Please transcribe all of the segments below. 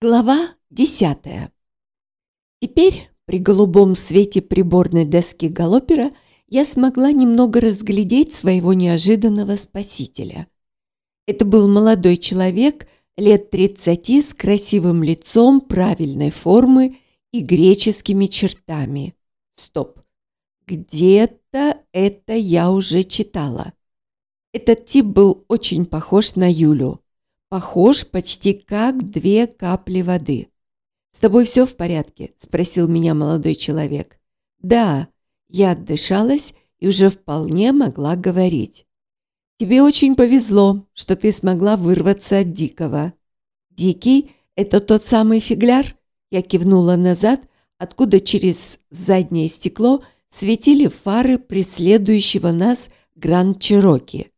Глава десятая. Теперь при голубом свете приборной доски галопера я смогла немного разглядеть своего неожиданного спасителя. Это был молодой человек лет тридцати с красивым лицом правильной формы и греческими чертами. Стоп. Где-то это я уже читала. Этот тип был очень похож на Юлю похож почти как две капли воды. «С тобой все в порядке?» – спросил меня молодой человек. «Да», я отдышалась и уже вполне могла говорить. «Тебе очень повезло, что ты смогла вырваться от Дикого». «Дикий – это тот самый фигляр?» Я кивнула назад, откуда через заднее стекло светили фары преследующего нас Гранд Чироки.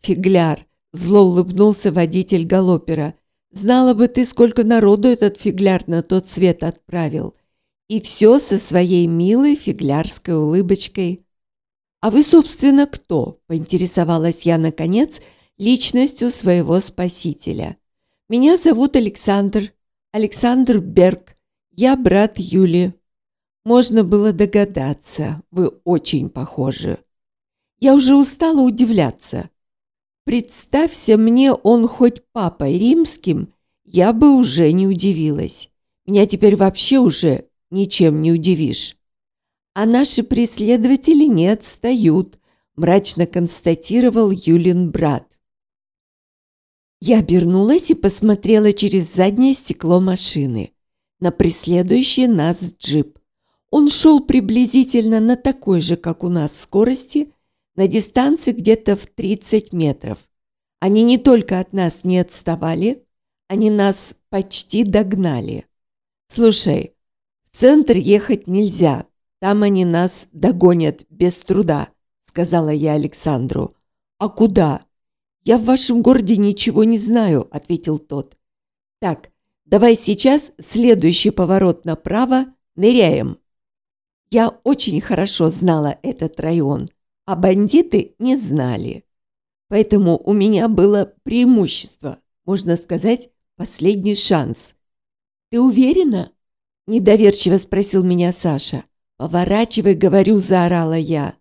«Фигляр», Зло улыбнулся водитель галопера. «Знала бы ты, сколько народу этот фигляр на тот свет отправил. И все со своей милой фиглярской улыбочкой». «А вы, собственно, кто?» – поинтересовалась я, наконец, личностью своего спасителя. «Меня зовут Александр. Александр Берг. Я брат Юли. Можно было догадаться, вы очень похожи. Я уже устала удивляться». Представься мне он хоть папой римским, я бы уже не удивилась. Меня теперь вообще уже ничем не удивишь. А наши преследователи не отстают, мрачно констатировал Юлин брат. Я обернулась и посмотрела через заднее стекло машины на преследующий нас джип. Он шел приблизительно на такой же, как у нас, скорости, на дистанции где-то в 30 метров. Они не только от нас не отставали, они нас почти догнали. Слушай, в центр ехать нельзя, там они нас догонят без труда, сказала я Александру. А куда? Я в вашем городе ничего не знаю, ответил тот. Так, давай сейчас следующий поворот направо, ныряем. Я очень хорошо знала этот район а бандиты не знали. Поэтому у меня было преимущество, можно сказать, последний шанс. «Ты уверена?» – недоверчиво спросил меня Саша. «Поворачивай, говорю», – заорала я.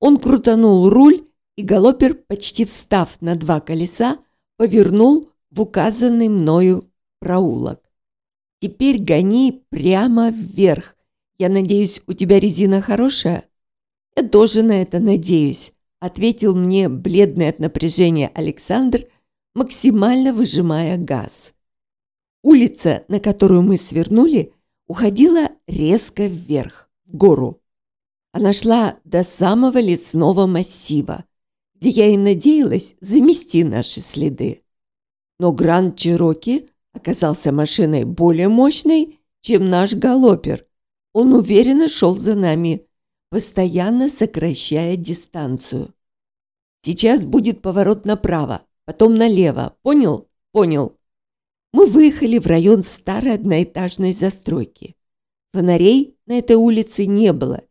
Он крутанул руль, и галопер, почти встав на два колеса, повернул в указанный мною проулок. «Теперь гони прямо вверх. Я надеюсь, у тебя резина хорошая?» «Я тоже на это надеюсь», – ответил мне бледный от напряжения Александр, максимально выжимая газ. Улица, на которую мы свернули, уходила резко вверх, в гору. Она шла до самого лесного массива, где я и надеялась замести наши следы. Но Гранд Чироки оказался машиной более мощной, чем наш галопер. Он уверенно шел за нами, постоянно сокращая дистанцию. Сейчас будет поворот направо, потом налево. Понял? Понял. Мы выехали в район старой одноэтажной застройки. Фонарей на этой улице не было,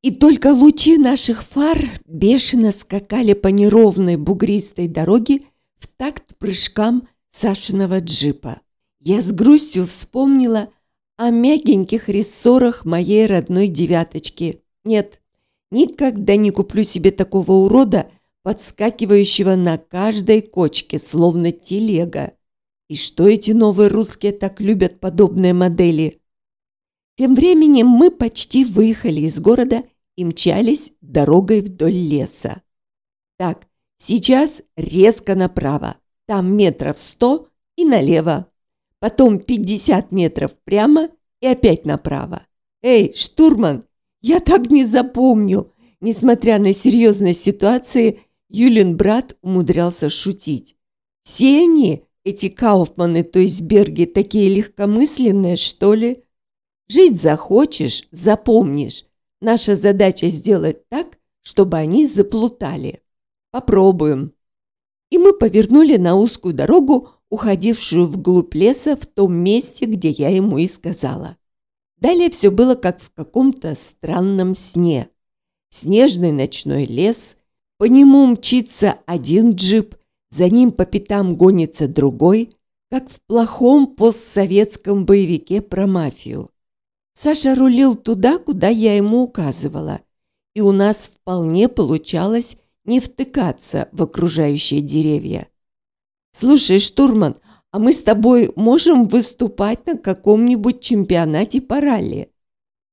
и только лучи наших фар бешено скакали по неровной бугристой дороге в такт прыжкам Сашиного джипа. Я с грустью вспомнила о мягеньких рессорах моей родной девяточки, нет, никогда не куплю себе такого урода, подскакивающего на каждой кочке, словно телега. И что эти новые русские так любят подобные модели? Тем временем мы почти выехали из города и мчались дорогой вдоль леса. Так, сейчас резко направо, там метров сто и налево. Потом 50 метров прямо и опять направо. «Эй, штурман, я так не запомню. Несмотря на серьезность ситуации, Юлин брат умудрялся шутить. Все они, эти Кауфманы, то есть Берги, такие легкомысленные, что ли? Жить захочешь, запомнишь. Наша задача сделать так, чтобы они заплутали. Попробуем. И мы повернули на узкую дорогу, уходившую вглубь леса в том месте, где я ему и сказала. Далее все было как в каком-то странном сне. Снежный ночной лес, по нему мчится один джип, за ним по пятам гонится другой, как в плохом постсоветском боевике про мафию. Саша рулил туда, куда я ему указывала, и у нас вполне получалось не втыкаться в окружающие деревья. «Слушай, штурман, а мы с тобой можем выступать на каком-нибудь чемпионате по ралли?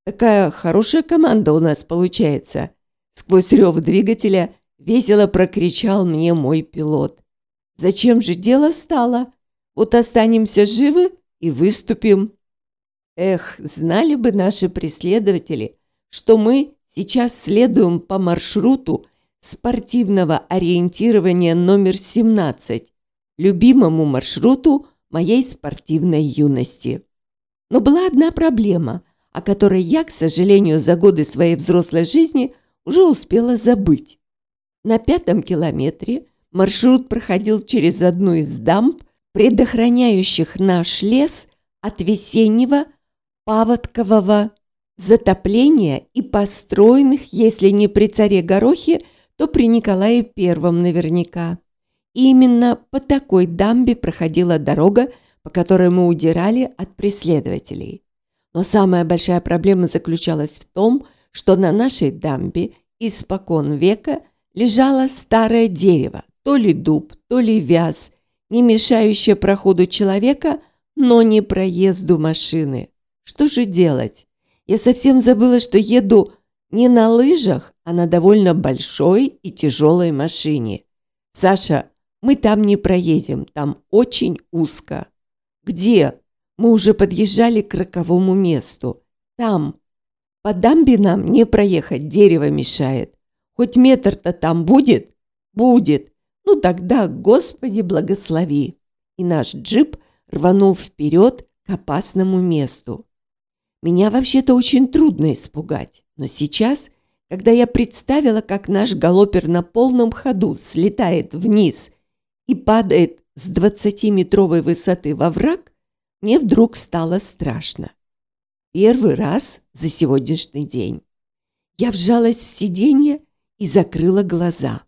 Такая хорошая команда у нас получается!» Сквозь рев двигателя весело прокричал мне мой пилот. «Зачем же дело стало? Вот останемся живы и выступим!» Эх, знали бы наши преследователи, что мы сейчас следуем по маршруту спортивного ориентирования номер 17, любимому маршруту моей спортивной юности. Но была одна проблема, о которой я, к сожалению, за годы своей взрослой жизни уже успела забыть. На пятом километре маршрут проходил через одну из дамб, предохраняющих наш лес от весеннего паводкового затопления и построенных, если не при царе Горохе, то при Николае Первом наверняка. Именно по такой дамбе проходила дорога, по которой мы удирали от преследователей. Но самая большая проблема заключалась в том, что на нашей дамбе испокон века лежало старое дерево, то ли дуб, то ли вяз, не мешающее проходу человека, но не проезду машины. Что же делать? Я совсем забыла, что еду не на лыжах, а на довольно большой и тяжелой машине. Саша, мы там не проедем, там очень узко. Где? Мы уже подъезжали к роковому месту. Там. По дамбе нам не проехать, дерево мешает. Хоть метр-то там будет? Будет. Ну тогда, Господи, благослови. И наш джип рванул вперед к опасному месту. Меня вообще-то очень трудно испугать, но сейчас, когда я представила, как наш галопер на полном ходу слетает вниз и падает с двадцатиметровой высоты во враг, мне вдруг стало страшно. Первый раз за сегодняшний день. Я вжалась в сиденье и закрыла глаза.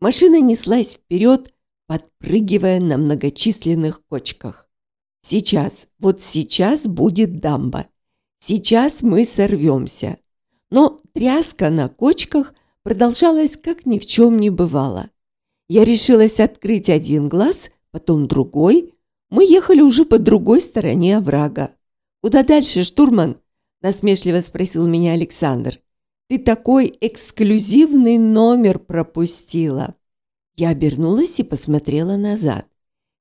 Машина неслась вперед, подпрыгивая на многочисленных кочках. Сейчас, вот сейчас будет дамба. Сейчас мы сорвемся. Но тряска на кочках продолжалась, как ни в чем не бывало. Я решилась открыть один глаз, потом другой. Мы ехали уже по другой стороне оврага. «Куда дальше, штурман?» – насмешливо спросил меня Александр. «Ты такой эксклюзивный номер пропустила!» Я обернулась и посмотрела назад.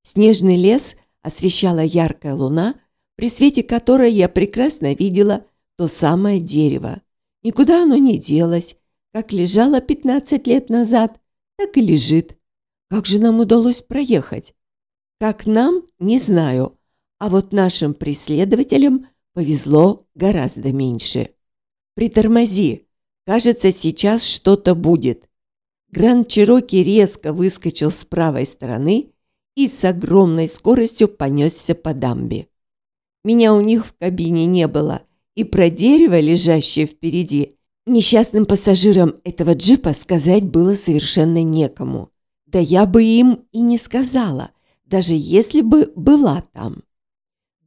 Снежный лес освещала яркая луна – при свете которой я прекрасно видела то самое дерево. Никуда оно не делось, как лежало 15 лет назад, так и лежит. Как же нам удалось проехать? Как нам, не знаю, а вот нашим преследователям повезло гораздо меньше. Притормози, кажется, сейчас что-то будет. Гранд Чироки резко выскочил с правой стороны и с огромной скоростью понесся по дамбе. Меня у них в кабине не было. И про дерево, лежащее впереди, несчастным пассажирам этого джипа сказать было совершенно некому. Да я бы им и не сказала, даже если бы была там.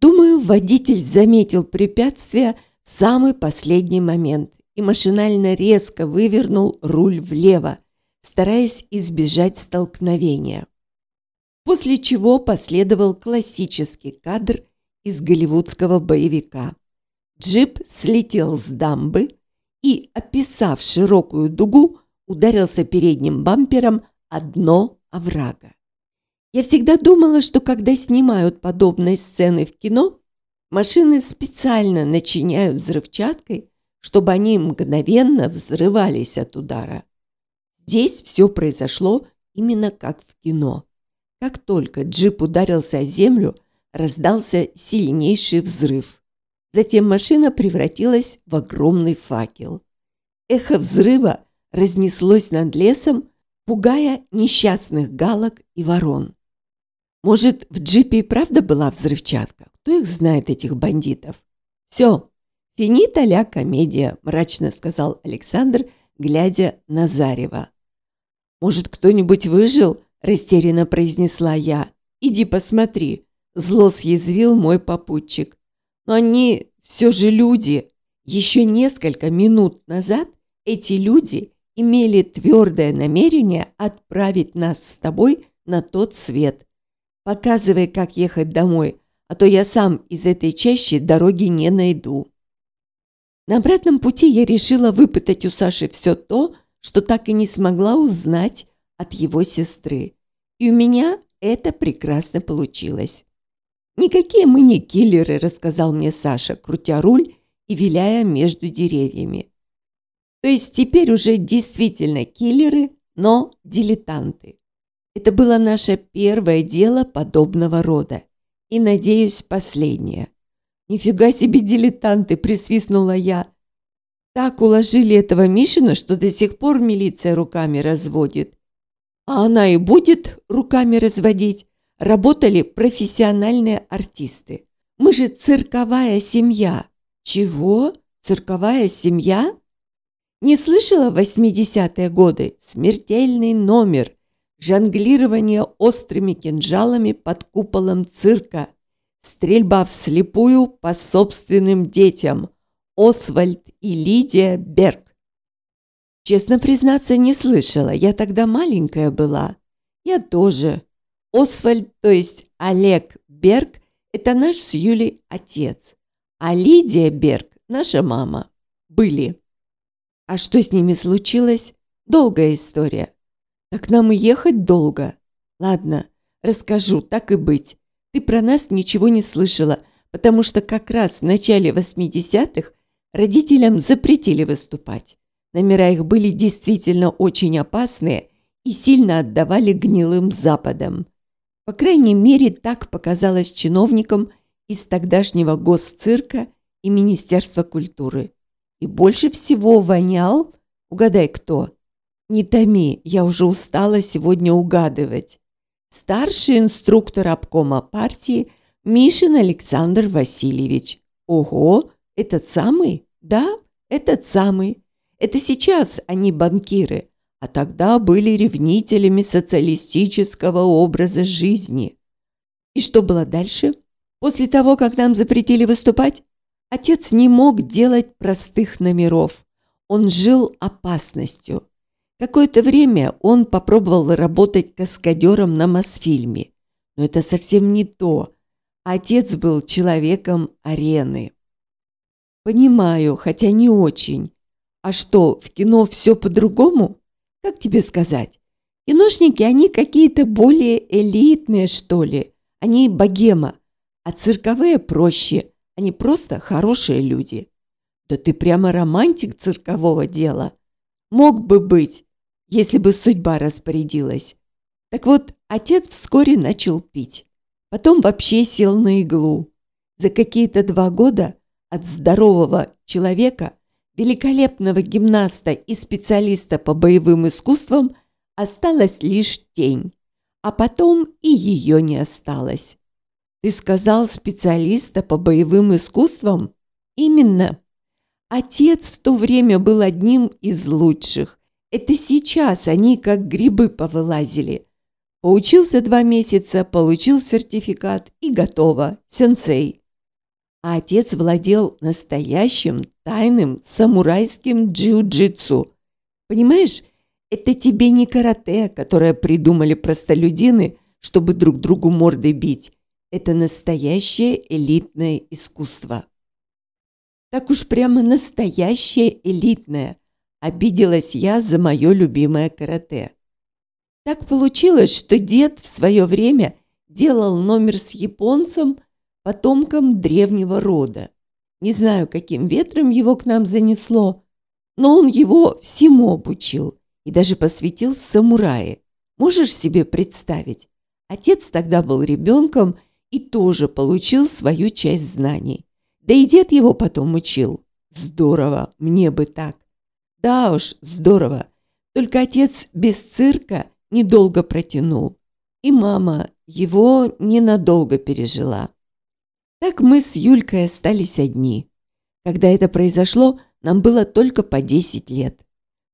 Думаю, водитель заметил препятствие в самый последний момент и машинально резко вывернул руль влево, стараясь избежать столкновения. После чего последовал классический кадр из голливудского боевика. Джип слетел с дамбы и, описав широкую дугу, ударился передним бампером о дно оврага. Я всегда думала, что когда снимают подобные сцены в кино, машины специально начиняют взрывчаткой, чтобы они мгновенно взрывались от удара. Здесь все произошло именно как в кино. Как только джип ударился о землю – раздался сильнейший взрыв. Затем машина превратилась в огромный факел. Эхо взрыва разнеслось над лесом, пугая несчастных галок и ворон. Может, в джипе и правда была взрывчатка? Кто их знает, этих бандитов? Все, финита ля комедия, мрачно сказал Александр, глядя на Зарева. Может, кто-нибудь выжил? Растерянно произнесла я. Иди посмотри, зло съязвил мой попутчик. «Но они все же люди. Еще несколько минут назад эти люди имели твердое намерение отправить нас с тобой на тот свет. Показывай, как ехать домой, а то я сам из этой чащи дороги не найду». На обратном пути я решила выпытать у Саши все то, что так и не смогла узнать от его сестры. И у меня это прекрасно получилось. «Никакие мы не киллеры», – рассказал мне Саша, крутя руль и виляя между деревьями. То есть теперь уже действительно киллеры, но дилетанты. Это было наше первое дело подобного рода. И, надеюсь, последнее. «Нифига себе дилетанты!» – присвистнула я. Так уложили этого Мишина, что до сих пор милиция руками разводит. А она и будет руками разводить. Работали профессиональные артисты. Мы же цирковая семья. Чего? Цирковая семья? Не слышала в 80-е годы смертельный номер жонглирование острыми кинжалами под куполом цирка, стрельба вслепую по собственным детям – Освальд и Лидия Берг. Честно признаться, не слышала. Я тогда маленькая была. Я тоже. Освальд, то есть Олег Берг, это наш с Юлей отец. А Лидия Берг – наша мама. Были. А что с ними случилось? Долгая история. Так нам и ехать долго. Ладно, расскажу, так и быть. Ты про нас ничего не слышала, потому что как раз в начале 80-х Родителям запретили выступать. Номера их были действительно очень опасные и сильно отдавали гнилым западам. По крайней мере, так показалось чиновникам из тогдашнего госцирка и Министерства культуры. И больше всего вонял, угадай кто, не томи, я уже устала сегодня угадывать. Старший инструктор обкома партии Мишин Александр Васильевич. Ого, этот самый? Да, этот самый. Это сейчас они банкиры, а тогда были ревнителями социалистического образа жизни. И что было дальше? После того, как нам запретили выступать, отец не мог делать простых номеров. Он жил опасностью. Какое-то время он попробовал работать каскадером на Мосфильме. Но это совсем не то. Отец был человеком арены. Понимаю, хотя не очень. А что, в кино все по-другому? Как тебе сказать? Киношники, они какие-то более элитные, что ли. Они богема. А цирковые проще. Они просто хорошие люди. Да ты прямо романтик циркового дела. Мог бы быть, если бы судьба распорядилась. Так вот, отец вскоре начал пить. Потом вообще сел на иглу. За какие-то два года от здорового человека, великолепного гимнаста и специалиста по боевым искусствам осталась лишь тень, а потом и ее не осталось. Ты сказал специалиста по боевым искусствам? Именно. Отец в то время был одним из лучших. Это сейчас они как грибы повылазили. Поучился два месяца, получил сертификат и готово. Сенсей а отец владел настоящим тайным самурайским джиу-джитсу. Понимаешь, это тебе не карате, которое придумали простолюдины, чтобы друг другу морды бить. Это настоящее элитное искусство. Так уж прямо настоящее элитное. Обиделась я за мое любимое карате. Так получилось, что дед в свое время делал номер с японцем – потомком древнего рода. Не знаю, каким ветром его к нам занесло, но он его всему обучил и даже посвятил в самурае. Можешь себе представить? Отец тогда был ребенком и тоже получил свою часть знаний. Да и дед его потом учил. Здорово, мне бы так. Да уж, здорово. Только отец без цирка недолго протянул. И мама его ненадолго пережила. Так мы с Юлькой остались одни. Когда это произошло, нам было только по 10 лет.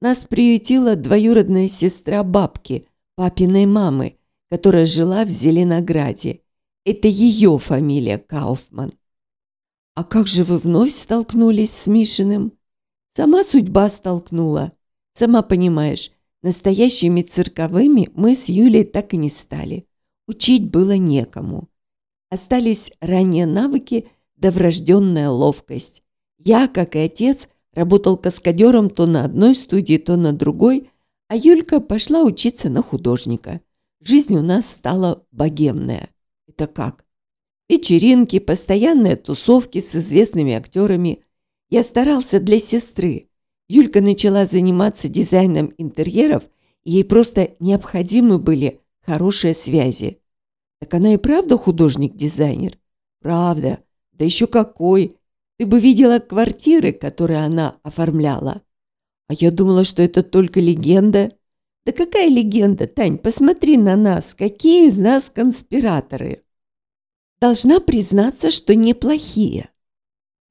Нас приютила двоюродная сестра бабки, папиной мамы, которая жила в Зеленограде. Это ее фамилия Кауфман. А как же вы вновь столкнулись с Мишиным? Сама судьба столкнула. Сама понимаешь, настоящими цирковыми мы с Юлей так и не стали. Учить было некому. Остались ранние навыки да врожденная ловкость. Я, как и отец, работал каскадером то на одной студии, то на другой, а Юлька пошла учиться на художника. Жизнь у нас стала богемная. Это как? Вечеринки, постоянные тусовки с известными актерами. Я старался для сестры. Юлька начала заниматься дизайном интерьеров, и ей просто необходимы были хорошие связи. Так она и правда художник-дизайнер? Правда. Да еще какой! Ты бы видела квартиры, которые она оформляла. А я думала, что это только легенда. Да какая легенда, Тань, посмотри на нас, какие из нас конспираторы. Должна признаться, что неплохие.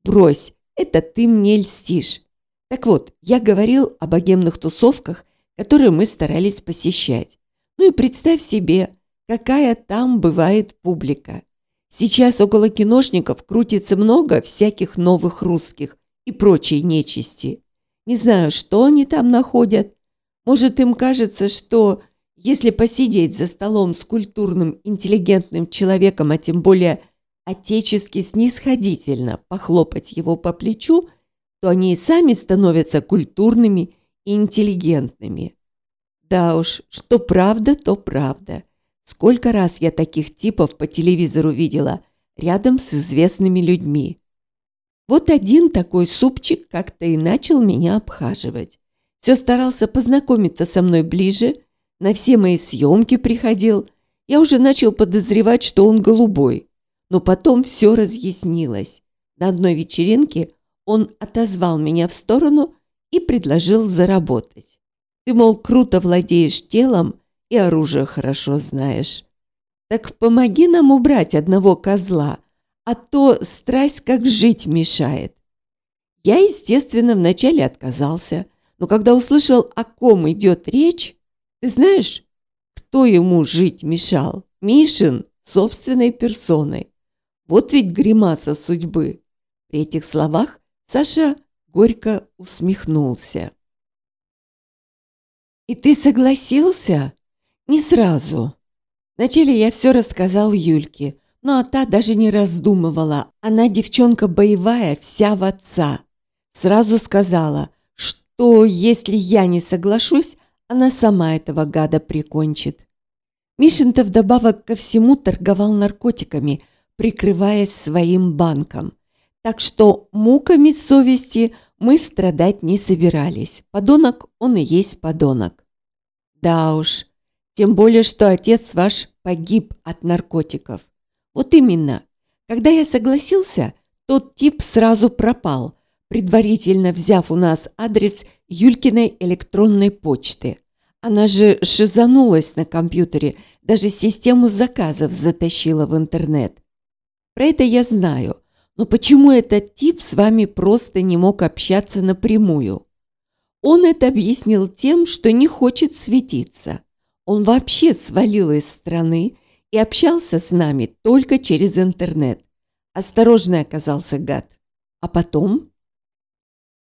Брось, это ты мне льстишь. Так вот, я говорил о богемных тусовках, которые мы старались посещать. Ну и представь себе, какая там бывает публика. Сейчас около киношников крутится много всяких новых русских и прочей нечисти. Не знаю, что они там находят. Может, им кажется, что если посидеть за столом с культурным, интеллигентным человеком, а тем более отечески снисходительно похлопать его по плечу, то они и сами становятся культурными и интеллигентными. Да уж, что правда, то правда. Сколько раз я таких типов по телевизору видела рядом с известными людьми. Вот один такой супчик как-то и начал меня обхаживать. Все старался познакомиться со мной ближе, на все мои съемки приходил. Я уже начал подозревать, что он голубой. Но потом все разъяснилось. На одной вечеринке он отозвал меня в сторону и предложил заработать. Ты, мол, круто владеешь телом и оружие хорошо знаешь. Так помоги нам убрать одного козла, а то страсть как жить мешает. Я, естественно, вначале отказался, но когда услышал, о ком идет речь, ты знаешь, кто ему жить мешал? Мишин собственной персоной. Вот ведь гримаса судьбы. При этих словах Саша горько усмехнулся. «И ты согласился?» Не сразу. Вначале я все рассказал Юльке, но та даже не раздумывала. Она девчонка боевая, вся в отца. Сразу сказала, что если я не соглашусь, она сама этого гада прикончит. Мишин-то вдобавок ко всему торговал наркотиками, прикрываясь своим банком. Так что муками совести мы страдать не собирались. Подонок он и есть подонок. Да уж, тем более, что отец ваш погиб от наркотиков. Вот именно. Когда я согласился, тот тип сразу пропал, предварительно взяв у нас адрес Юлькиной электронной почты. Она же шизанулась на компьютере, даже систему заказов затащила в интернет. Про это я знаю, но почему этот тип с вами просто не мог общаться напрямую? Он это объяснил тем, что не хочет светиться. Он вообще свалил из страны и общался с нами только через интернет. Осторожный оказался гад. А потом?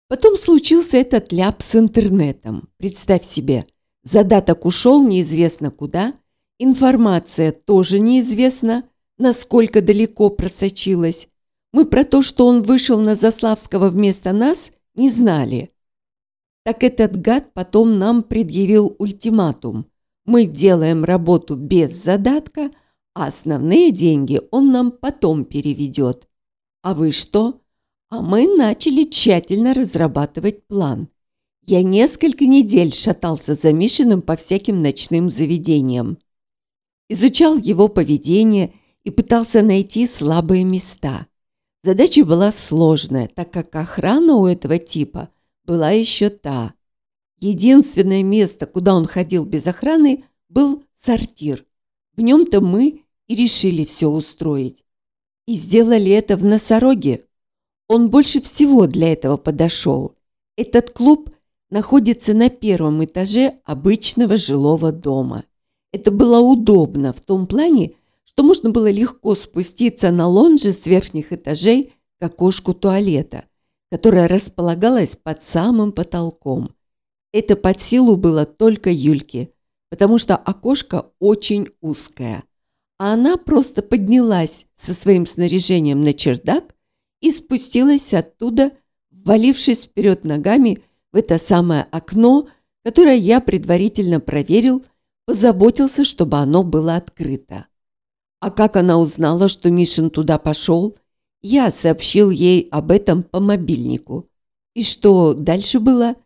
Потом случился этот ляп с интернетом. Представь себе, задаток ушел неизвестно куда, информация тоже неизвестна, насколько далеко просочилась. Мы про то, что он вышел на Заславского вместо нас, не знали. Так этот гад потом нам предъявил ультиматум – мы делаем работу без задатка, а основные деньги он нам потом переведет. А вы что? А мы начали тщательно разрабатывать план. Я несколько недель шатался за Мишиным по всяким ночным заведениям. Изучал его поведение и пытался найти слабые места. Задача была сложная, так как охрана у этого типа была еще та – Единственное место, куда он ходил без охраны, был сортир. В нем-то мы и решили все устроить. И сделали это в носороге. Он больше всего для этого подошел. Этот клуб находится на первом этаже обычного жилого дома. Это было удобно в том плане, что можно было легко спуститься на лонже с верхних этажей к окошку туалета, которое располагалось под самым потолком. Это под силу было только Юльке, потому что окошко очень узкое. А она просто поднялась со своим снаряжением на чердак и спустилась оттуда, ввалившись вперед ногами в это самое окно, которое я предварительно проверил, позаботился, чтобы оно было открыто. А как она узнала, что Мишин туда пошел, я сообщил ей об этом по мобильнику. И что дальше было?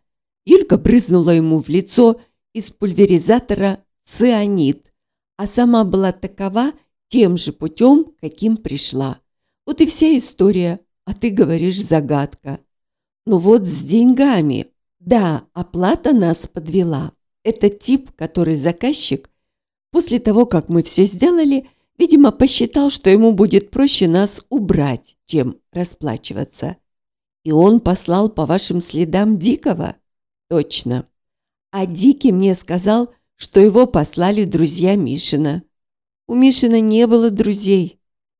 Юлька брызнула ему в лицо из пульверизатора цианид, а сама была такова тем же путем, каким пришла. Вот и вся история, а ты говоришь загадка. Ну вот с деньгами. Да, оплата нас подвела. Это тип, который заказчик, после того, как мы все сделали, видимо, посчитал, что ему будет проще нас убрать, чем расплачиваться. И он послал по вашим следам Дикого? Точно. А Дикий мне сказал, что его послали друзья Мишина. У Мишина не было друзей.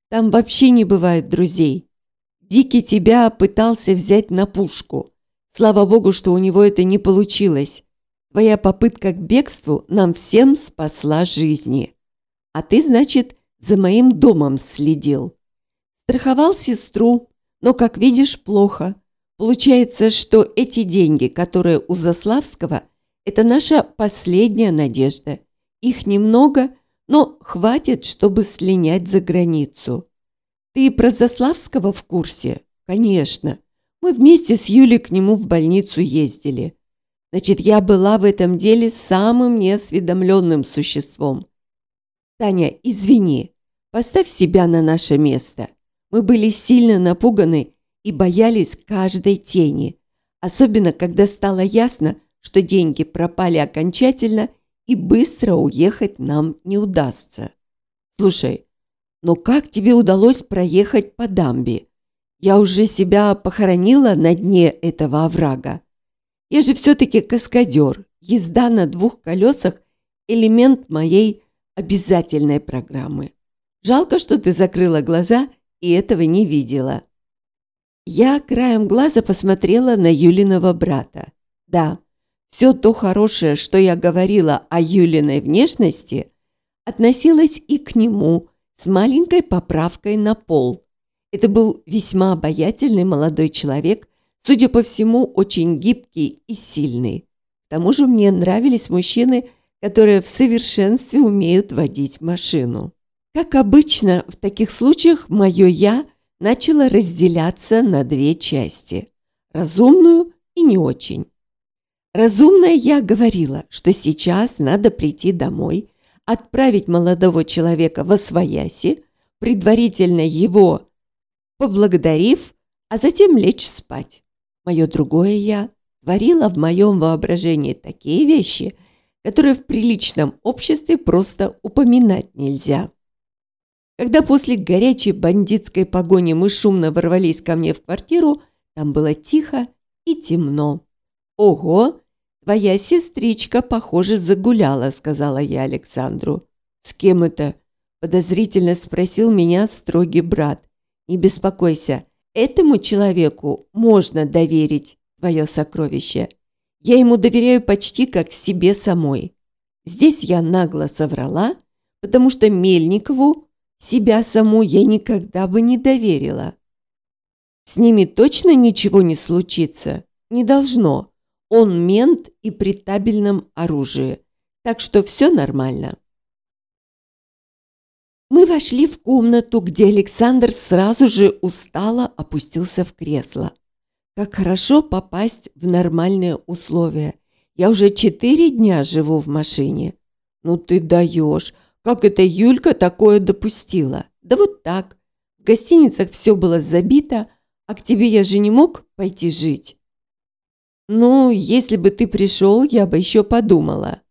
Там вообще не бывает друзей. Дикий тебя пытался взять на пушку. Слава богу, что у него это не получилось. Твоя попытка к бегству нам всем спасла жизни. А ты, значит, за моим домом следил. Страховал сестру, но, как видишь, плохо. Получается, что эти деньги, которые у Заславского, это наша последняя надежда. Их немного, но хватит, чтобы слинять за границу. Ты про Заславского в курсе? Конечно. Мы вместе с Юлей к нему в больницу ездили. Значит, я была в этом деле самым неосведомленным существом. Таня, извини, поставь себя на наше место. Мы были сильно напуганы и боялись каждой тени, особенно когда стало ясно, что деньги пропали окончательно и быстро уехать нам не удастся. Слушай, но как тебе удалось проехать по дамбе? Я уже себя похоронила на дне этого оврага. Я же все-таки каскадер. Езда на двух колесах – элемент моей обязательной программы. Жалко, что ты закрыла глаза и этого не видела. Я краем глаза посмотрела на Юлиного брата. Да, все то хорошее, что я говорила о Юлиной внешности, относилось и к нему с маленькой поправкой на пол. Это был весьма обаятельный молодой человек, судя по всему, очень гибкий и сильный. К тому же мне нравились мужчины, которые в совершенстве умеют водить машину. Как обычно, в таких случаях мое «я» начало разделяться на две части – разумную и не очень. Разумная я говорила, что сейчас надо прийти домой, отправить молодого человека во свояси, предварительно его поблагодарив, а затем лечь спать. Мое другое «я» творило в моем воображении такие вещи, которые в приличном обществе просто упоминать нельзя. Когда после горячей бандитской погони мы шумно ворвались ко мне в квартиру, там было тихо и темно. «Ого! Твоя сестричка, похоже, загуляла», — сказала я Александру. «С кем это?» — подозрительно спросил меня строгий брат. «Не беспокойся, этому человеку можно доверить твое сокровище. Я ему доверяю почти как себе самой. Здесь я нагло соврала, потому что Мельникову себя саму я никогда бы не доверила. С ними точно ничего не случится? Не должно. Он мент и при табельном оружии. Так что все нормально. Мы вошли в комнату, где Александр сразу же устало опустился в кресло. Как хорошо попасть в нормальные условия. Я уже четыре дня живу в машине. Ну ты даешь. Как эта Юлька такое допустила? Да вот так. В гостиницах все было забито, а к тебе я же не мог пойти жить. «Ну, если бы ты пришел, я бы еще подумала».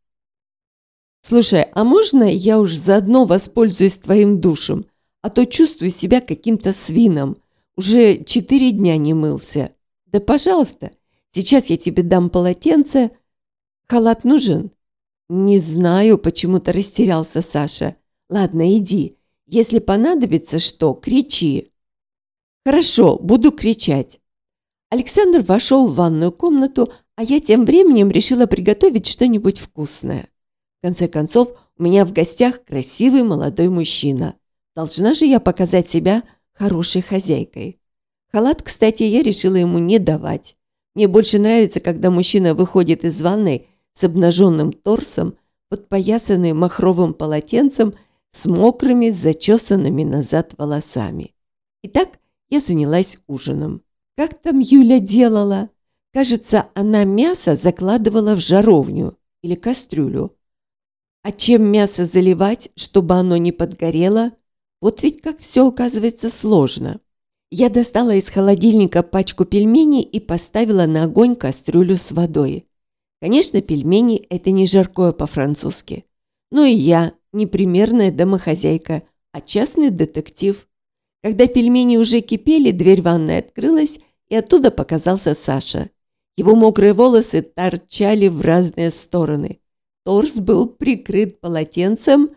«Слушай, а можно я уж заодно воспользуюсь твоим душем, а то чувствую себя каким-то свином. Уже четыре дня не мылся. Да, пожалуйста, сейчас я тебе дам полотенце. Халат нужен?» «Не знаю, почему-то растерялся Саша. Ладно, иди. Если понадобится что, кричи. Хорошо, буду кричать. Александр вошел в ванную комнату, а я тем временем решила приготовить что-нибудь вкусное. В конце концов, у меня в гостях красивый молодой мужчина. Должна же я показать себя хорошей хозяйкой. Халат, кстати, я решила ему не давать. Мне больше нравится, когда мужчина выходит из ванной с обнаженным торсом, подпоясанный махровым полотенцем с мокрыми, зачесанными назад волосами. Итак, я занялась ужином. Как там Юля делала? Кажется, она мясо закладывала в жаровню или кастрюлю. А чем мясо заливать, чтобы оно не подгорело? Вот ведь как все оказывается сложно. Я достала из холодильника пачку пельменей и поставила на огонь кастрюлю с водой. Конечно, пельмени – это не жаркое по-французски. Но и я не примерная домохозяйка, а частный детектив. Когда пельмени уже кипели, дверь ванной открылась, и оттуда показался Саша. Его мокрые волосы торчали в разные стороны. Торс был прикрыт полотенцем,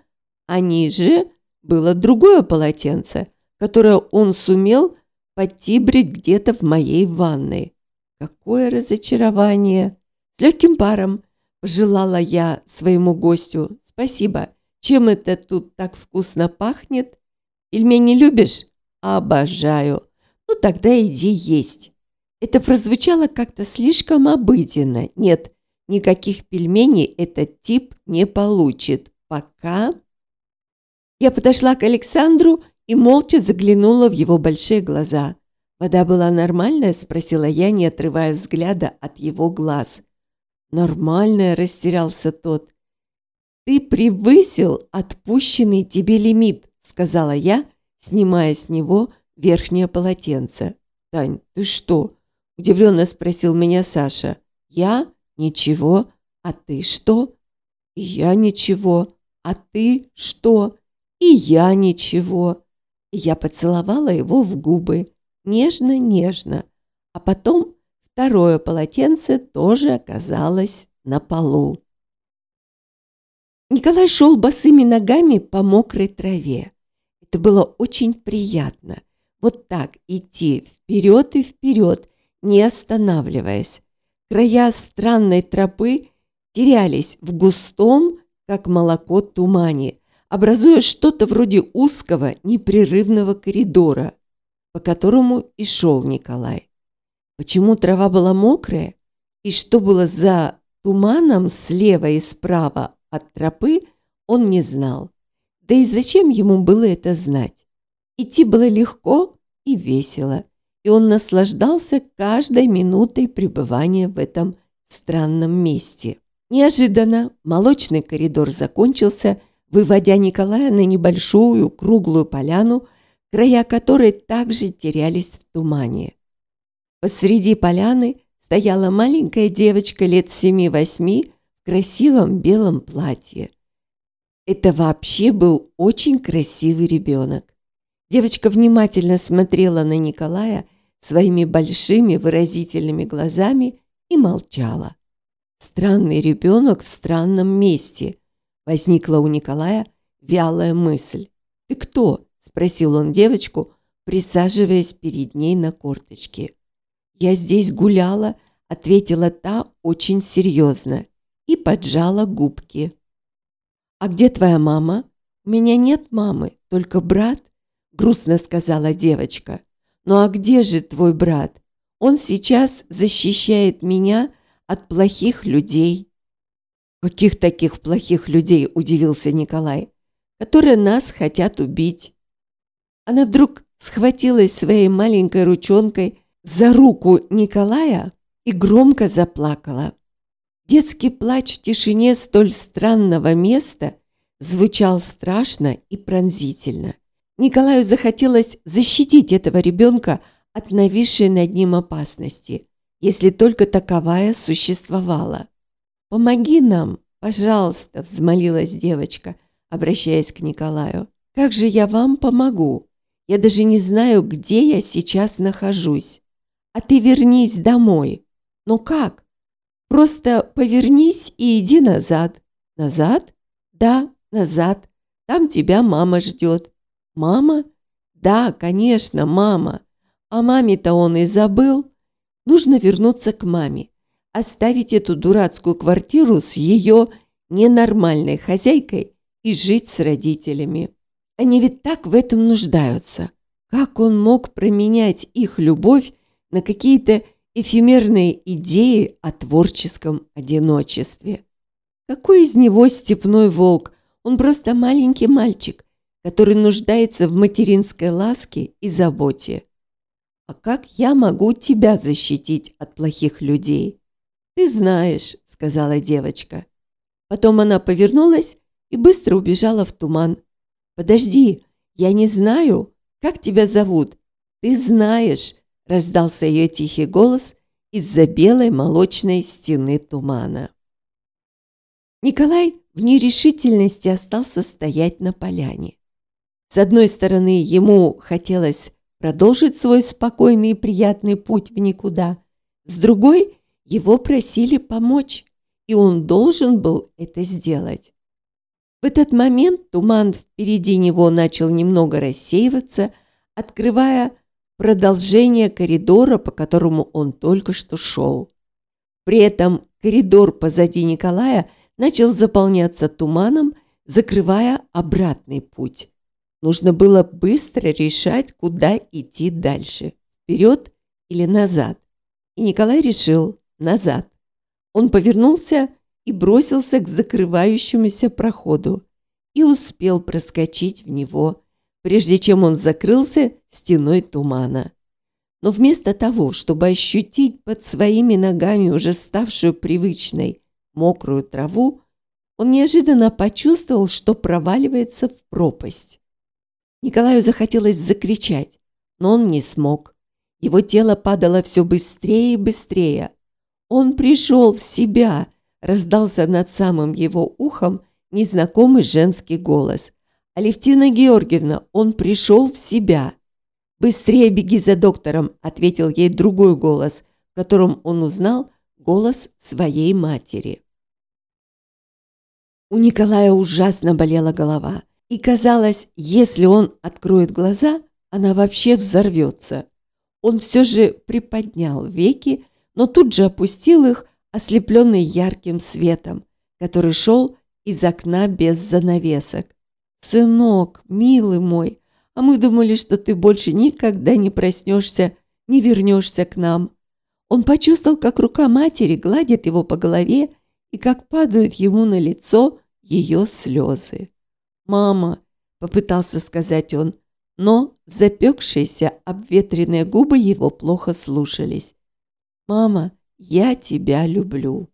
а ниже было другое полотенце, которое он сумел подтибрить где-то в моей ванной. Какое разочарование! С легким паром пожелала я своему гостю. Спасибо. Чем это тут так вкусно пахнет? Пельмени любишь? Обожаю. Ну тогда иди есть. Это прозвучало как-то слишком обыденно. Нет, никаких пельменей этот тип не получит. Пока... Я подошла к Александру и молча заглянула в его большие глаза. «Вода была нормальная?» – спросила я, не отрывая взгляда от его глаз. «Нормальная», – растерялся тот. «Ты превысил отпущенный тебе лимит», – сказала я, снимая с него верхнее полотенце. «Тань, ты что?» – удивленно спросил меня Саша. «Я? Ничего. А ты что?» «Я ничего. А ты что?» «И я ничего». я поцеловала его в губы, нежно-нежно. А потом второе полотенце тоже оказалось на полу. Николай шел босыми ногами по мокрой траве. Это было очень приятно. Вот так идти вперед и вперед, не останавливаясь. Края странной тропы терялись в густом, как молоко, тумане, образуя что-то вроде узкого, непрерывного коридора, по которому и шел Николай. Почему трава была мокрая и что было за туманом слева и справа от тропы он не знал. Да и зачем ему было это знать? Идти было легко и весело, и он наслаждался каждой минутой пребывания в этом странном месте. Неожиданно молочный коридор закончился, выводя Николая на небольшую круглую поляну, края которой также терялись в тумане. Посреди поляны стояла маленькая девочка лет семи-восьми красивом белом платье. Это вообще был очень красивый ребенок. Девочка внимательно смотрела на Николая своими большими выразительными глазами и молчала. Странный ребенок в странном месте. Возникла у Николая вялая мысль. «Ты кто?» – спросил он девочку, присаживаясь перед ней на корточке. «Я здесь гуляла», – ответила та очень серьезно и поджала губки. «А где твоя мама?» «У меня нет мамы, только брат», – грустно сказала девочка. «Ну а где же твой брат? Он сейчас защищает меня от плохих людей». «Каких таких плохих людей?» – удивился Николай. «Которые нас хотят убить». Она вдруг схватилась своей маленькой ручонкой за руку Николая и громко заплакала. Детский плач в тишине столь странного места звучал страшно и пронзительно. Николаю захотелось защитить этого ребенка от нависшей над ним опасности, если только таковая существовала. «Помоги нам, пожалуйста», – взмолилась девочка, обращаясь к Николаю. «Как же я вам помогу? Я даже не знаю, где я сейчас нахожусь. А ты вернись домой. Но как? Просто повернись и иди назад. Назад? Да, назад. Там тебя мама ждет. Мама? Да, конечно, мама. А маме-то он и забыл. Нужно вернуться к маме. Оставить эту дурацкую квартиру с ее ненормальной хозяйкой и жить с родителями. Они ведь так в этом нуждаются. Как он мог променять их любовь на какие-то эфемерные идеи о творческом одиночестве? Какой из него степной волк? Он просто маленький мальчик, который нуждается в материнской ласке и заботе. А как я могу тебя защитить от плохих людей? Ты знаешь, сказала девочка. Потом она повернулась и быстро убежала в туман. Подожди, я не знаю, как тебя зовут. Ты знаешь, раздался ее тихий голос из-за белой молочной стены тумана. Николай в нерешительности остался стоять на поляне. С одной стороны, ему хотелось продолжить свой спокойный и приятный путь в никуда. С другой, его просили помочь, и он должен был это сделать. В этот момент туман впереди него начал немного рассеиваться, открывая продолжение коридора, по которому он только что шел. При этом коридор позади Николая начал заполняться туманом, закрывая обратный путь. Нужно было быстро решать, куда идти дальше, вперед или назад. И Николай решил назад. Он повернулся и бросился к закрывающемуся проходу и успел проскочить в него, прежде чем он закрылся стеной тумана. Но вместо того, чтобы ощутить под своими ногами уже ставшую привычной мокрую траву, он неожиданно почувствовал, что проваливается в пропасть. Николаю захотелось закричать, но он не смог. Его тело падало все быстрее и быстрее. Он пришел в себя, раздался над самым его ухом незнакомый женский голос. «Алевтина Георгиевна, он пришел в себя!» «Быстрее беги за доктором!» – ответил ей другой голос, в котором он узнал голос своей матери. У Николая ужасно болела голова. И казалось, если он откроет глаза, она вообще взорвется. Он все же приподнял веки, но тут же опустил их, ослепленный ярким светом, который шел из окна без занавесок. «Сынок, милый мой, а мы думали, что ты больше никогда не проснешься, не вернешься к нам». Он почувствовал, как рука матери гладит его по голове и как падают ему на лицо ее слезы. «Мама!» – попытался сказать он, но запекшиеся обветренные губы его плохо слушались. «Мама, я тебя люблю!»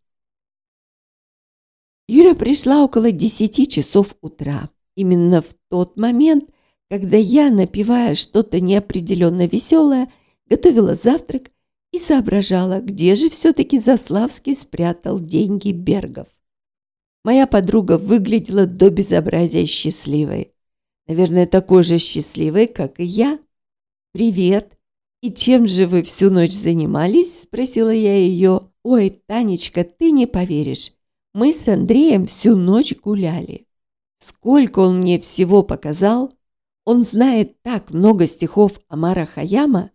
Юля пришла около десяти часов утра. Именно в тот момент, когда я, напивая что-то неопределенно веселое, готовила завтрак и соображала, где же все-таки Заславский спрятал деньги Бергов. Моя подруга выглядела до безобразия счастливой. Наверное, такой же счастливой, как и я. «Привет! И чем же вы всю ночь занимались?» – спросила я ее. «Ой, Танечка, ты не поверишь. Мы с Андреем всю ночь гуляли. Сколько он мне всего показал! Он знает так много стихов Амара Хаяма.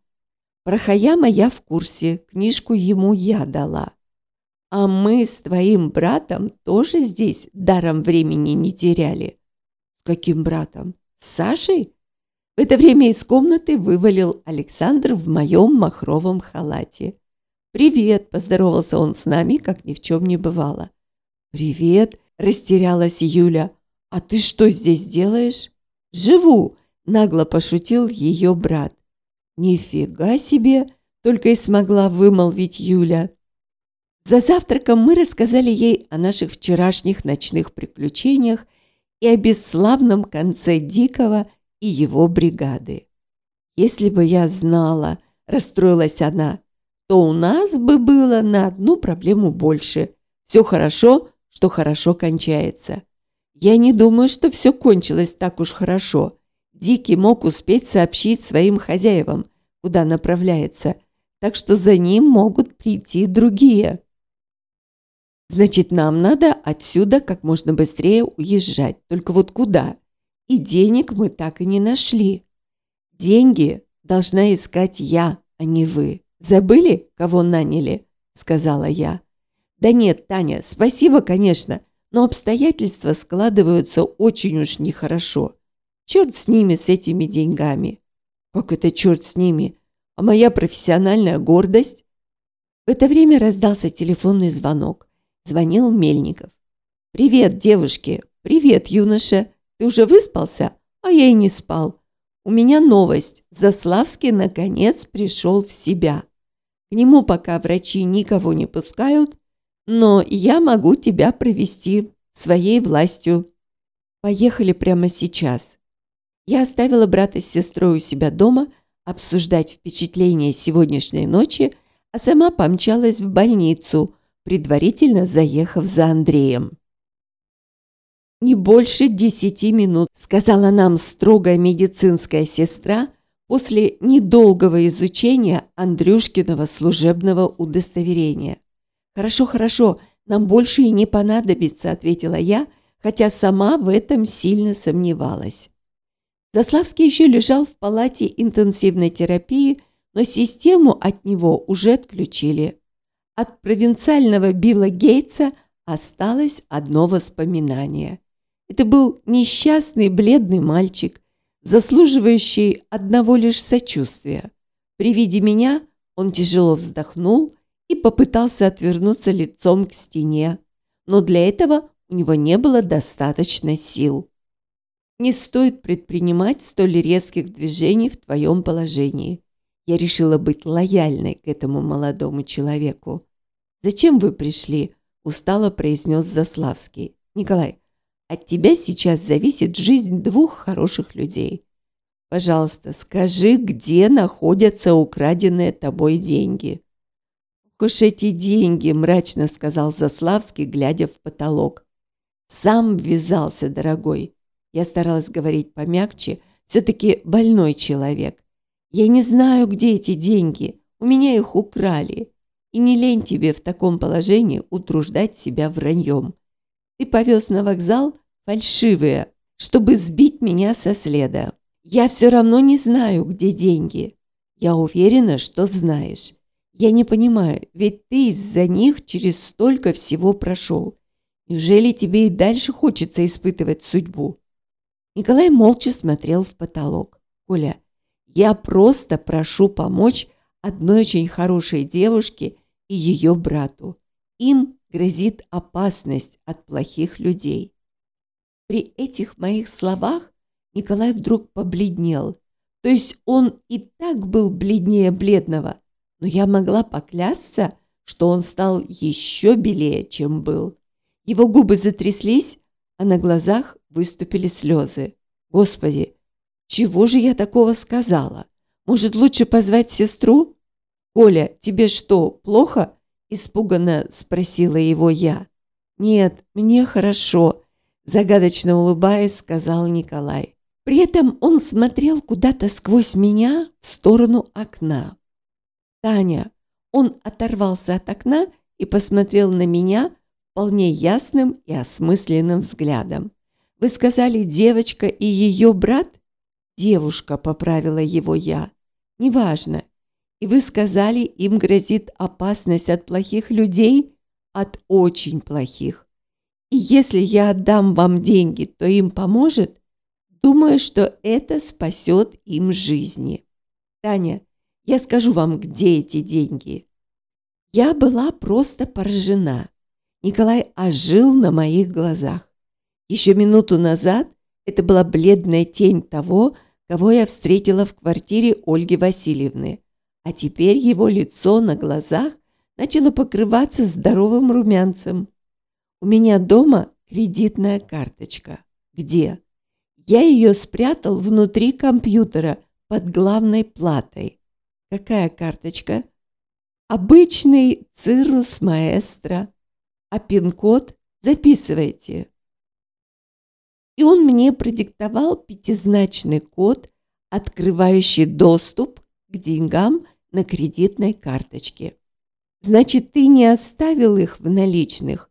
Про Хаяма я в курсе, книжку ему я дала. А мы с твоим братом тоже здесь даром времени не теряли. С каким братом? С Сашей? В это время из комнаты вывалил Александр в моем махровом халате. «Привет!» – поздоровался он с нами, как ни в чем не бывало. «Привет!» – растерялась Юля. «А ты что здесь делаешь?» «Живу!» – нагло пошутил ее брат. «Нифига себе!» – только и смогла вымолвить Юля. За завтраком мы рассказали ей о наших вчерашних ночных приключениях и о бесславном конце Дикого и его бригады. «Если бы я знала», – расстроилась она, – «то у нас бы было на одну проблему больше. Все хорошо, что хорошо кончается. Я не думаю, что все кончилось так уж хорошо. Дикий мог успеть сообщить своим хозяевам, куда направляется, так что за ним могут прийти другие». Значит, нам надо отсюда как можно быстрее уезжать. Только вот куда? И денег мы так и не нашли. Деньги должна искать я, а не вы. Забыли, кого наняли?» – сказала я. «Да нет, Таня, спасибо, конечно, но обстоятельства складываются очень уж нехорошо. Черт с ними, с этими деньгами». «Как это черт с ними? А моя профессиональная гордость?» В это время раздался телефонный звонок. Звонил Мельников. «Привет, девушки! Привет, юноша! Ты уже выспался? А я и не спал. У меня новость. Заславский наконец пришел в себя. К нему пока врачи никого не пускают, но я могу тебя провести своей властью. Поехали прямо сейчас. Я оставила брата с сестрой у себя дома обсуждать впечатления сегодняшней ночи, а сама помчалась в больницу, предварительно заехав за Андреем. «Не больше десяти минут», – сказала нам строгая медицинская сестра после недолгого изучения Андрюшкиного служебного удостоверения. «Хорошо, хорошо, нам больше и не понадобится», – ответила я, хотя сама в этом сильно сомневалась. Заславский еще лежал в палате интенсивной терапии, но систему от него уже отключили. От провинциального Билла Гейтса осталось одно воспоминание. Это был несчастный бледный мальчик, заслуживающий одного лишь сочувствия. При виде меня он тяжело вздохнул и попытался отвернуться лицом к стене, но для этого у него не было достаточно сил. Не стоит предпринимать столь резких движений в твоем положении. Я решила быть лояльной к этому молодому человеку. «Зачем вы пришли?» – устало произнес Заславский. «Николай, от тебя сейчас зависит жизнь двух хороших людей. Пожалуйста, скажи, где находятся украденные тобой деньги». «Уж эти деньги», – мрачно сказал Заславский, глядя в потолок. «Сам ввязался, дорогой». Я старалась говорить помягче. Все-таки больной человек. Я не знаю, где эти деньги. У меня их украли. И не лень тебе в таком положении утруждать себя враньем. Ты повез на вокзал фальшивые, чтобы сбить меня со следа. Я все равно не знаю, где деньги. Я уверена, что знаешь. Я не понимаю, ведь ты из-за них через столько всего прошел. Неужели тебе и дальше хочется испытывать судьбу? Николай молча смотрел в потолок. Коля, я просто прошу помочь одной очень хорошей девушке и ее брату. Им грозит опасность от плохих людей. При этих моих словах Николай вдруг побледнел. То есть он и так был бледнее бледного, но я могла поклясться, что он стал еще белее, чем был. Его губы затряслись, а на глазах выступили слезы. Господи, чего же я такого сказала? Может, лучше позвать сестру? Коля, тебе что, плохо? Испуганно спросила его я. Нет, мне хорошо, загадочно улыбаясь, сказал Николай. При этом он смотрел куда-то сквозь меня в сторону окна. «Таня!» Он оторвался от окна и посмотрел на меня вполне ясным и осмысленным взглядом. «Вы сказали, девочка и ее брат?» «Девушка», — поправила его я. «Неважно. И вы сказали, им грозит опасность от плохих людей? От очень плохих. И если я отдам вам деньги, то им поможет? Думаю, что это спасет им жизни. Таня, я скажу вам, где эти деньги. Я была просто поражена. Николай ожил на моих глазах. Еще минуту назад это была бледная тень того, кого я встретила в квартире Ольги Васильевны. А теперь его лицо на глазах начало покрываться здоровым румянцем. У меня дома кредитная карточка. Где? Я ее спрятал внутри компьютера под главной платой. Какая карточка? Обычный Циррус Маэстро. А пин-код записывайте. И он мне продиктовал пятизначный код, открывающий доступ к деньгам на кредитной карточке. Значит, ты не оставил их в наличных,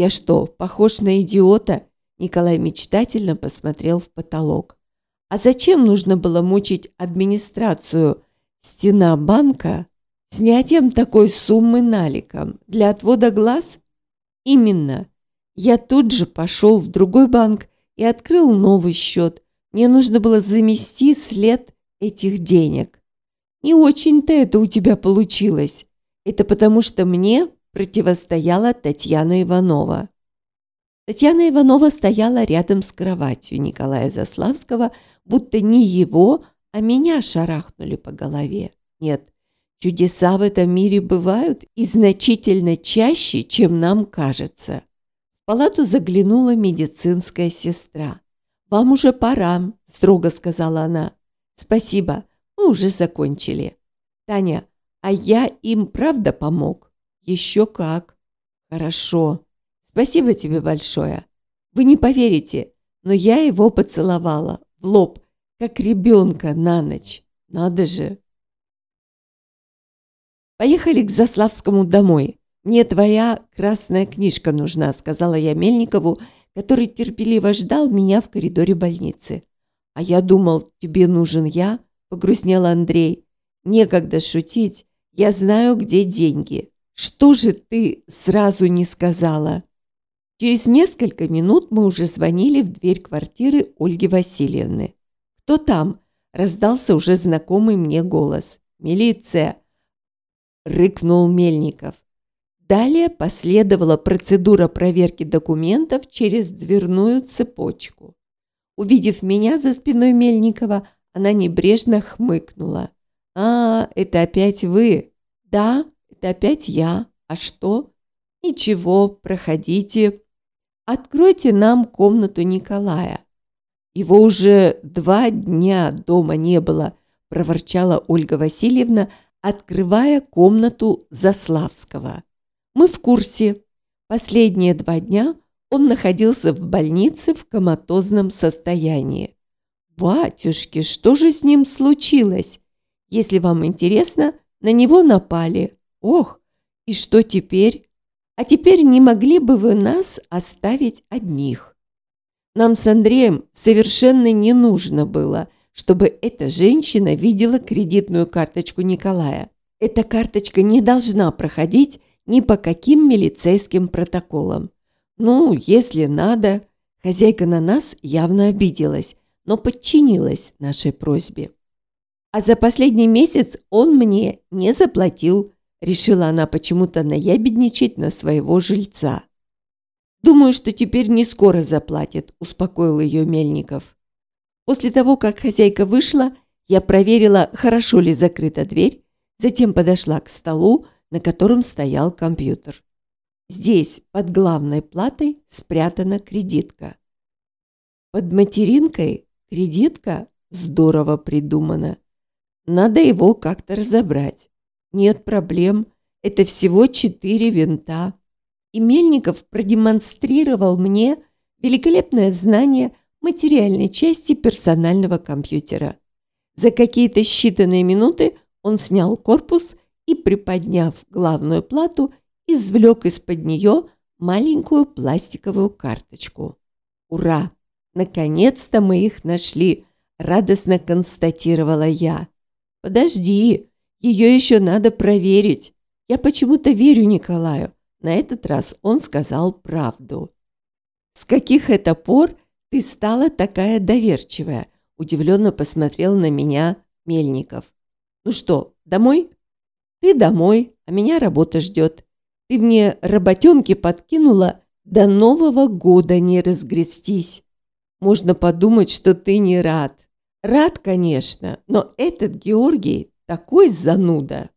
я что, похож на идиота? Николай мечтательно посмотрел в потолок. А зачем нужно было мучить администрацию стена банка снятием такой суммы наликом для отвода глаз? Именно. Я тут же пошел в другой банк и открыл новый счет. Мне нужно было замести след этих денег. Не очень-то это у тебя получилось. Это потому, что мне противостояла Татьяна Иванова. Татьяна Иванова стояла рядом с кроватью Николая Заславского, будто не его, а меня шарахнули по голове. Нет, чудеса в этом мире бывают и значительно чаще, чем нам кажется. В палату заглянула медицинская сестра. «Вам уже пора», – строго сказала она. «Спасибо, мы уже закончили». «Таня, а я им правда помог?» «Еще как». «Хорошо. Спасибо тебе большое. Вы не поверите, но я его поцеловала в лоб, как ребенка на ночь. Надо же. Поехали к Заславскому домой. Мне твоя красная книжка нужна, сказала я Мельникову, который терпеливо ждал меня в коридоре больницы. А я думал, тебе нужен я, погрустнел Андрей. Некогда шутить. Я знаю, где деньги. Что же ты сразу не сказала? Через несколько минут мы уже звонили в дверь квартиры Ольги Васильевны. «Кто там?» – раздался уже знакомый мне голос. «Милиция!» – рыкнул Мельников. Далее последовала процедура проверки документов через дверную цепочку. Увидев меня за спиной Мельникова, она небрежно хмыкнула. «А, это опять вы?» «Да, это опять я. А что?» «Ничего, проходите». Откройте нам комнату Николая. Его уже два дня дома не было, проворчала Ольга Васильевна, открывая комнату Заславского. Мы в курсе. Последние два дня он находился в больнице в коматозном состоянии. «Батюшки, что же с ним случилось? Если вам интересно, на него напали. Ох, и что теперь? А теперь не могли бы вы нас оставить одних? Нам с Андреем совершенно не нужно было, чтобы эта женщина видела кредитную карточку Николая. Эта карточка не должна проходить ни по каким милицейским протоколам. Ну, если надо, хозяйка на нас явно обиделась, но подчинилась нашей просьбе. А за последний месяц он мне не заплатил Решила она почему-то наябедничать на своего жильца. «Думаю, что теперь не скоро заплатит», – успокоил ее Мельников. После того, как хозяйка вышла, я проверила, хорошо ли закрыта дверь, затем подошла к столу, на котором стоял компьютер. Здесь, под главной платой, спрятана кредитка. Под материнкой кредитка здорово придумана. Надо его как-то разобрать. Нет проблем, это всего четыре винта. И Мельников продемонстрировал мне великолепное знание материальной части персонального компьютера. За какие-то считанные минуты он снял корпус и, приподняв главную плату, извлек из-под нее маленькую пластиковую карточку. «Ура! Наконец-то мы их нашли!» – радостно констатировала я. «Подожди!» Ее еще надо проверить. Я почему-то верю Николаю. На этот раз он сказал правду. «С каких это пор ты стала такая доверчивая?» Удивленно посмотрел на меня Мельников. «Ну что, домой?» «Ты домой, а меня работа ждет. Ты мне работенки подкинула, до Нового года не разгрестись. Можно подумать, что ты не рад. Рад, конечно, но этот Георгий такой зануда.